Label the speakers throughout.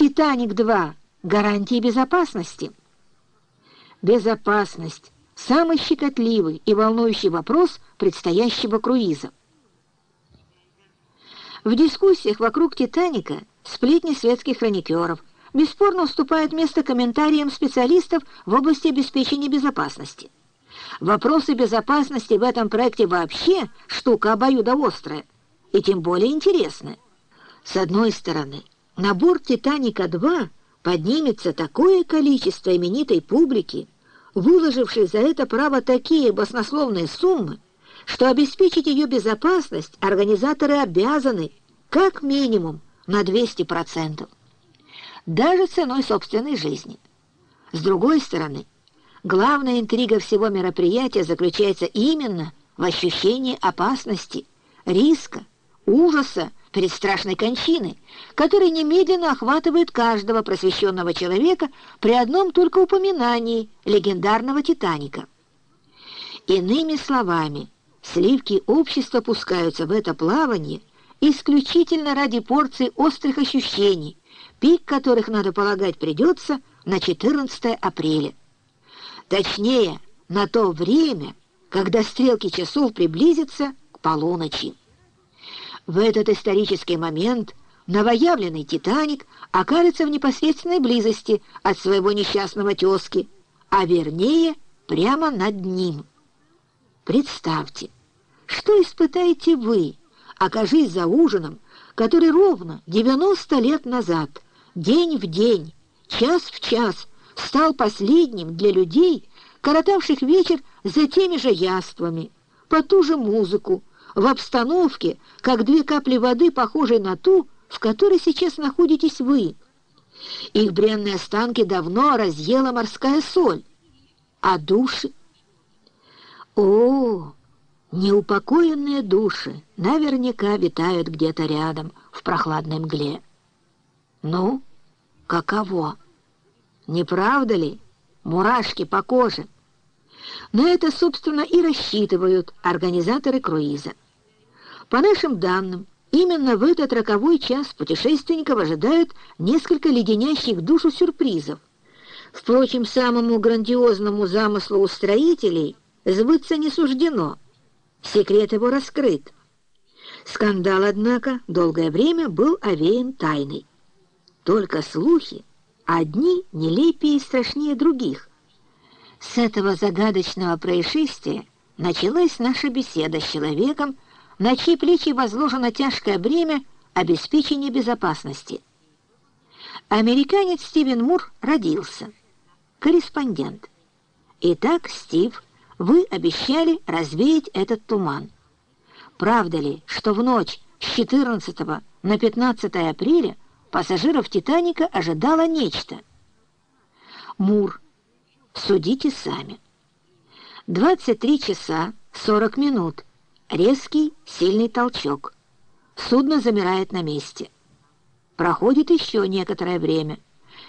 Speaker 1: «Титаник-2» — гарантии безопасности. Безопасность — самый щекотливый и волнующий вопрос предстоящего круиза. В дискуссиях вокруг «Титаника» сплетни светских хроникеров бесспорно уступают место комментариям специалистов в области обеспечения безопасности. Вопросы безопасности в этом проекте вообще штука обоюдоострая и тем более интересная. С одной стороны, на борт «Титаника-2» поднимется такое количество именитой публики, выложившей за это право такие баснословные суммы, что обеспечить ее безопасность организаторы обязаны как минимум на 200%, даже ценой собственной жизни. С другой стороны, главная интрига всего мероприятия заключается именно в ощущении опасности, риска, ужаса перед страшной кончиной, который немедленно охватывает каждого просвещенного человека при одном только упоминании легендарного «Титаника». Иными словами, сливки общества пускаются в это плавание исключительно ради порции острых ощущений, пик которых, надо полагать, придется на 14 апреля. Точнее, на то время, когда стрелки часов приблизятся к полуночи. В этот исторический момент новоявленный «Титаник» окажется в непосредственной близости от своего несчастного тезки, а вернее, прямо над ним. Представьте, что испытаете вы, окажись за ужином, который ровно 90 лет назад, день в день, час в час, стал последним для людей, коротавших вечер за теми же яствами, по ту же музыку, в обстановке, как две капли воды, похожей на ту, в которой сейчас находитесь вы. Их бренные останки давно разъела морская соль. А души? О, неупокоенные души наверняка витают где-то рядом, в прохладной мгле. Ну, каково? Не правда ли? Мурашки по коже. На это, собственно, и рассчитывают организаторы круиза. По нашим данным, именно в этот роковой час путешественников ожидают несколько леденящих душу сюрпризов. Впрочем, самому грандиозному замыслу устроителей сбыться не суждено. Секрет его раскрыт. Скандал, однако, долгое время был овеян тайной. Только слухи, одни нелепее и страшнее других. С этого загадочного происшествия началась наша беседа с человеком, на чьи плечи возложено тяжкое бремя обеспечения безопасности. Американец Стивен Мур родился. Корреспондент. Итак, Стив, вы обещали развеять этот туман. Правда ли, что в ночь с 14 на 15 апреля пассажиров «Титаника» ожидало нечто? Мур. Судите сами. 23 часа 40 минут Резкий, сильный толчок. Судно замирает на месте. Проходит еще некоторое время.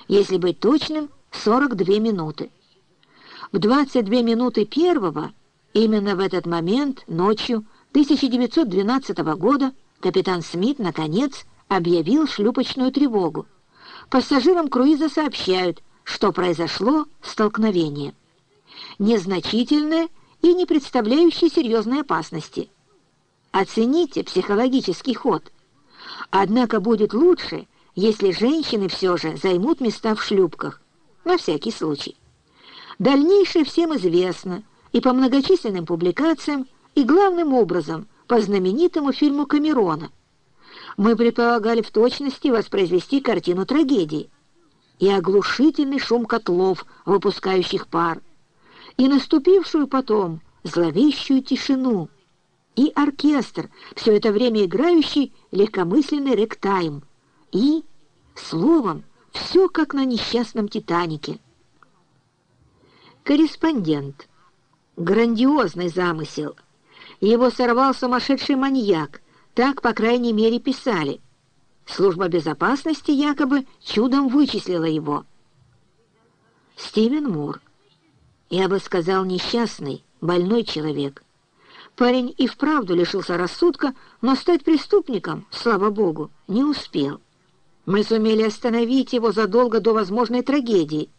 Speaker 1: Если быть точным, 42 минуты. В 22 минуты первого, именно в этот момент, ночью 1912 года, капитан Смит, наконец, объявил шлюпочную тревогу. Пассажирам круиза сообщают, что произошло столкновение. Незначительное и не представляющие серьезной опасности. Оцените психологический ход. Однако будет лучше, если женщины все же займут места в шлюпках, на всякий случай. Дальнейшее всем известно и по многочисленным публикациям, и главным образом по знаменитому фильму Камерона. Мы предполагали в точности воспроизвести картину трагедии и оглушительный шум котлов, выпускающих пар, и наступившую потом зловещую тишину, и оркестр, все это время играющий легкомысленный ректайм, и, словом, все как на несчастном «Титанике». Корреспондент. Грандиозный замысел. Его сорвал сумасшедший маньяк, так, по крайней мере, писали. Служба безопасности якобы чудом вычислила его. Стивен Мур. Я бы сказал, несчастный, больной человек. Парень и вправду лишился рассудка, но стать преступником, слава богу, не успел. Мы сумели остановить его задолго до возможной трагедии.